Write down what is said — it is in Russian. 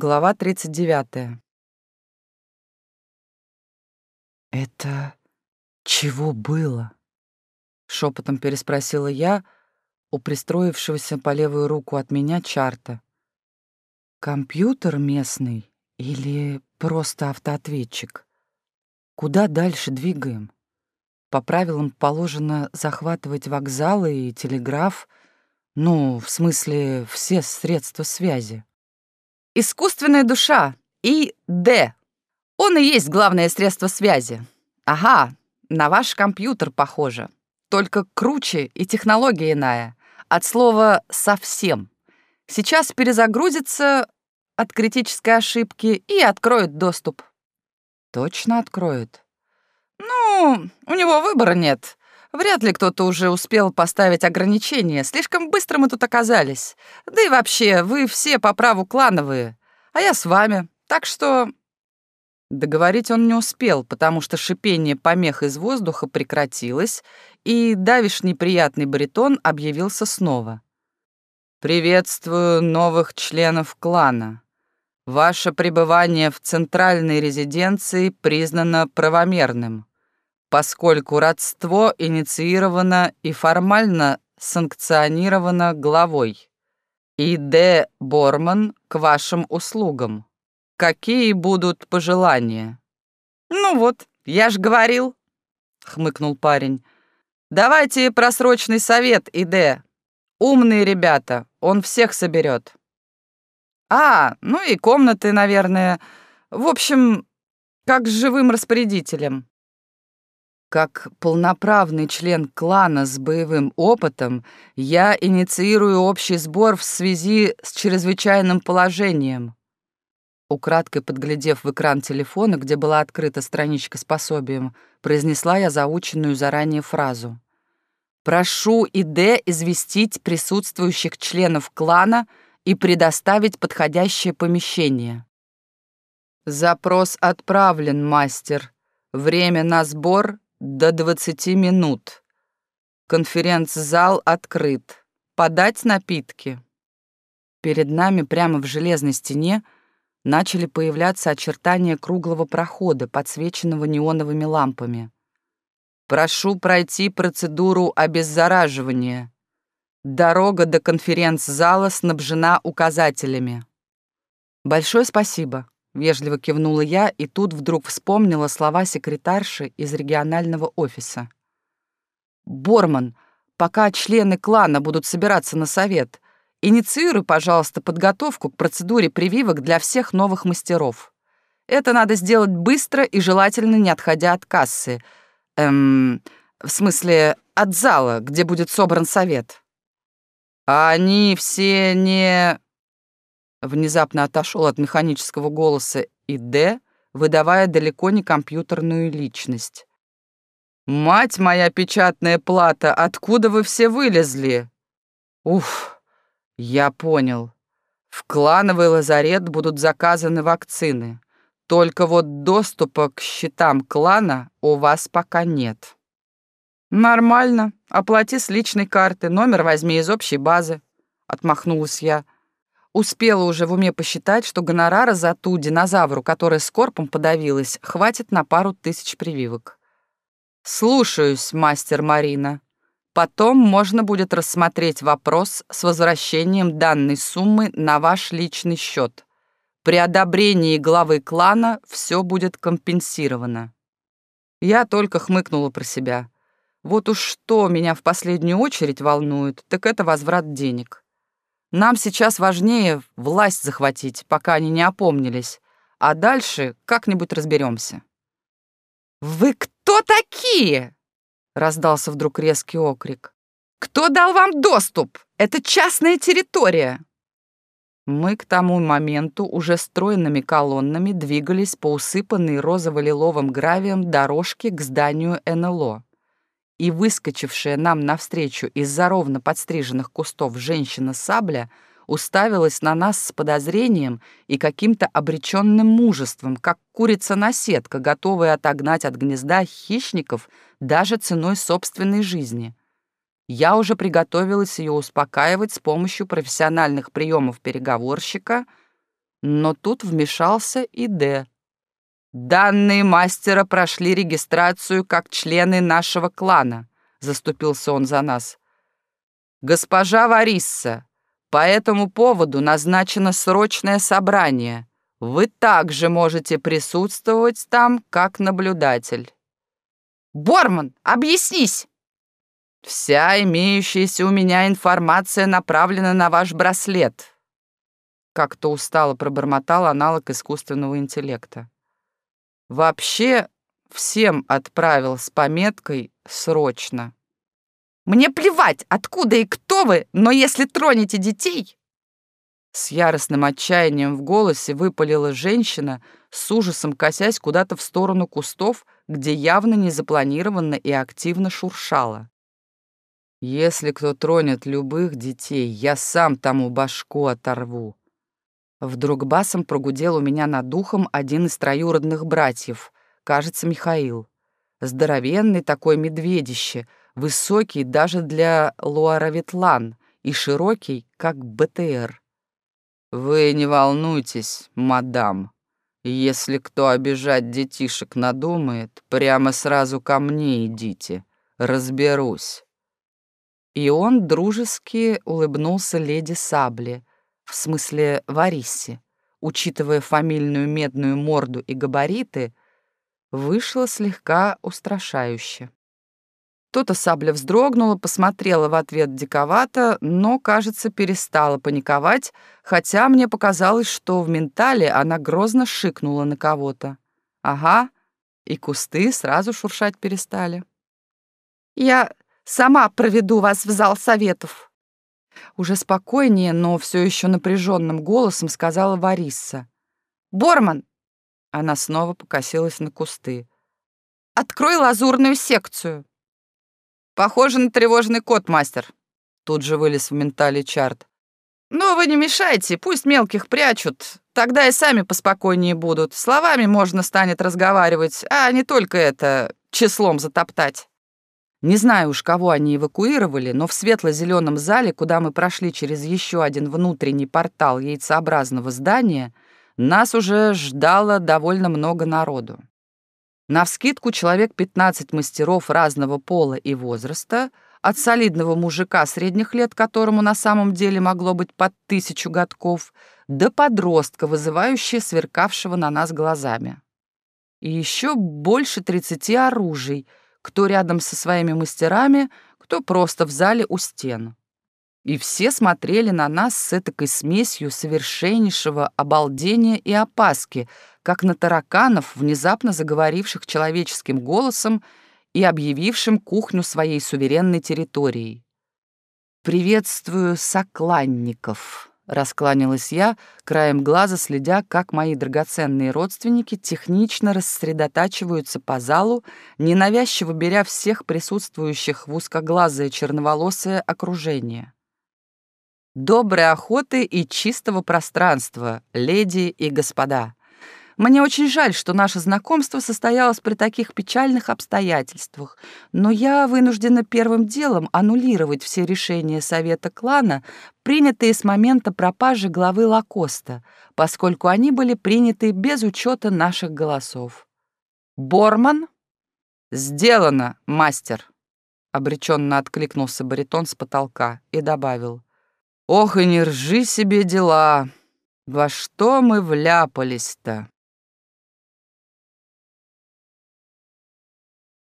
Глава 39. «Это чего было?» — шепотом переспросила я у пристроившегося по левую руку от меня чарта. «Компьютер местный или просто автоответчик? Куда дальше двигаем? По правилам положено захватывать вокзалы и телеграф, ну, в смысле, все средства связи. Искусственная душа. И Д. Он и есть главное средство связи. Ага, на ваш компьютер похоже. Только круче и технология иная. От слова «совсем». Сейчас перезагрузится от критической ошибки и откроет доступ. Точно откроет? Ну, у него выбора нет. Вряд ли кто-то уже успел поставить ограничения. Слишком быстро мы тут оказались. Да и вообще, вы все по праву клановые, а я с вами. Так что...» Договорить он не успел, потому что шипение помех из воздуха прекратилось, и давишний приятный баритон объявился снова. «Приветствую новых членов клана. Ваше пребывание в центральной резиденции признано правомерным поскольку родство инициировано и формально санкционировано главой. И Д. Борман к вашим услугам. Какие будут пожелания? Ну вот, я ж говорил, хмыкнул парень. Давайте просрочный совет, ИД. Умные ребята, он всех соберет. А, ну и комнаты, наверное. В общем, как с живым распорядителем. Как полноправный член клана с боевым опытом, я инициирую общий сбор в связи с чрезвычайным положением. Украдкой подглядев в экран телефона, где была открыта страничка с пособием, произнесла я заученную заранее фразу. «Прошу ИД известить присутствующих членов клана и предоставить подходящее помещение». «Запрос отправлен, мастер. Время на сбор до 20 минут. Конференц-зал открыт. Подать напитки. Перед нами прямо в железной стене начали появляться очертания круглого прохода, подсвеченного неоновыми лампами. Прошу пройти процедуру обеззараживания. Дорога до конференц-зала снабжена указателями. Большое спасибо. Вежливо кивнула я и тут вдруг вспомнила слова секретарши из регионального офиса. «Борман, пока члены клана будут собираться на совет, инициируй, пожалуйста, подготовку к процедуре прививок для всех новых мастеров. Это надо сделать быстро и желательно не отходя от кассы. Эм, в смысле, от зала, где будет собран совет». «А они все не...» Внезапно отошел от механического голоса и Д, выдавая далеко не компьютерную личность. «Мать моя печатная плата, откуда вы все вылезли?» «Уф, я понял. В клановый лазарет будут заказаны вакцины. Только вот доступа к счетам клана у вас пока нет». «Нормально. Оплати с личной карты, номер возьми из общей базы», — отмахнулась я. Успела уже в уме посчитать, что гонорара за ту динозавру, которая с корпом подавилась, хватит на пару тысяч прививок. «Слушаюсь, мастер Марина. Потом можно будет рассмотреть вопрос с возвращением данной суммы на ваш личный счет. При одобрении главы клана все будет компенсировано». Я только хмыкнула про себя. Вот уж что меня в последнюю очередь волнует, так это возврат денег. Нам сейчас важнее власть захватить, пока они не опомнились, а дальше как-нибудь разберемся. «Вы кто такие?» — раздался вдруг резкий окрик. «Кто дал вам доступ? Это частная территория!» Мы к тому моменту уже стройными колоннами двигались по усыпанной розово-лиловым гравием дорожке к зданию НЛО и выскочившая нам навстречу из-за ровно подстриженных кустов женщина-сабля уставилась на нас с подозрением и каким-то обреченным мужеством, как курица-наседка, готовая отогнать от гнезда хищников даже ценой собственной жизни. Я уже приготовилась ее успокаивать с помощью профессиональных приемов переговорщика, Но тут вмешался и Д. «Данные мастера прошли регистрацию как члены нашего клана», — заступился он за нас. «Госпожа Варисса, по этому поводу назначено срочное собрание. Вы также можете присутствовать там как наблюдатель». «Борман, объяснись!» «Вся имеющаяся у меня информация направлена на ваш браслет», как-то устало пробормотал аналог искусственного интеллекта. Вообще всем отправил с пометкой «срочно». «Мне плевать, откуда и кто вы, но если тронете детей...» С яростным отчаянием в голосе выпалила женщина, с ужасом косясь куда-то в сторону кустов, где явно незапланированно и активно шуршала. «Если кто тронет любых детей, я сам тому башку оторву», Вдруг басом прогудел у меня над духом один из троюродных братьев, кажется, Михаил. Здоровенный такой медведище, высокий даже для Луаравитлан и широкий, как БТР. «Вы не волнуйтесь, мадам. Если кто обижать детишек надумает, прямо сразу ко мне идите. Разберусь». И он дружески улыбнулся леди Сабли, в смысле Варисси, учитывая фамильную медную морду и габариты, вышло слегка устрашающе. То-то сабля вздрогнула, посмотрела в ответ диковато, но, кажется, перестала паниковать, хотя мне показалось, что в ментале она грозно шикнула на кого-то. Ага, и кусты сразу шуршать перестали. «Я сама проведу вас в зал советов», уже спокойнее, но все еще напряженным голосом сказала Варисса. «Борман!» Она снова покосилась на кусты. «Открой лазурную секцию!» «Похоже на тревожный кот, мастер!» Тут же вылез в ментале чарт. «Но вы не мешайте, пусть мелких прячут, тогда и сами поспокойнее будут. Словами можно станет разговаривать, а не только это, числом затоптать». Не знаю уж, кого они эвакуировали, но в светло-зеленом зале, куда мы прошли через еще один внутренний портал яйцеобразного здания, нас уже ждало довольно много народу. Навскидку человек 15 мастеров разного пола и возраста, от солидного мужика средних лет, которому на самом деле могло быть под тысячу годков, до подростка, вызывающего сверкавшего на нас глазами. И еще больше 30 оружий — кто рядом со своими мастерами, кто просто в зале у стен. И все смотрели на нас с этакой смесью совершеннейшего обалдения и опаски, как на тараканов, внезапно заговоривших человеческим голосом и объявившим кухню своей суверенной территорией. «Приветствую сокланников», Раскланялась я, краем глаза следя, как мои драгоценные родственники технично рассредотачиваются по залу, ненавязчиво беря всех присутствующих в узкоглазое черноволосое окружение. Доброй охоты и чистого пространства, леди и господа. Мне очень жаль, что наше знакомство состоялось при таких печальных обстоятельствах, но я вынуждена первым делом аннулировать все решения Совета клана, принятые с момента пропажи главы Лакоста, поскольку они были приняты без учета наших голосов. «Борман?» «Сделано, мастер!» — обреченно откликнулся баритон с потолка и добавил. «Ох и не ржи себе дела! Во что мы вляпались-то?»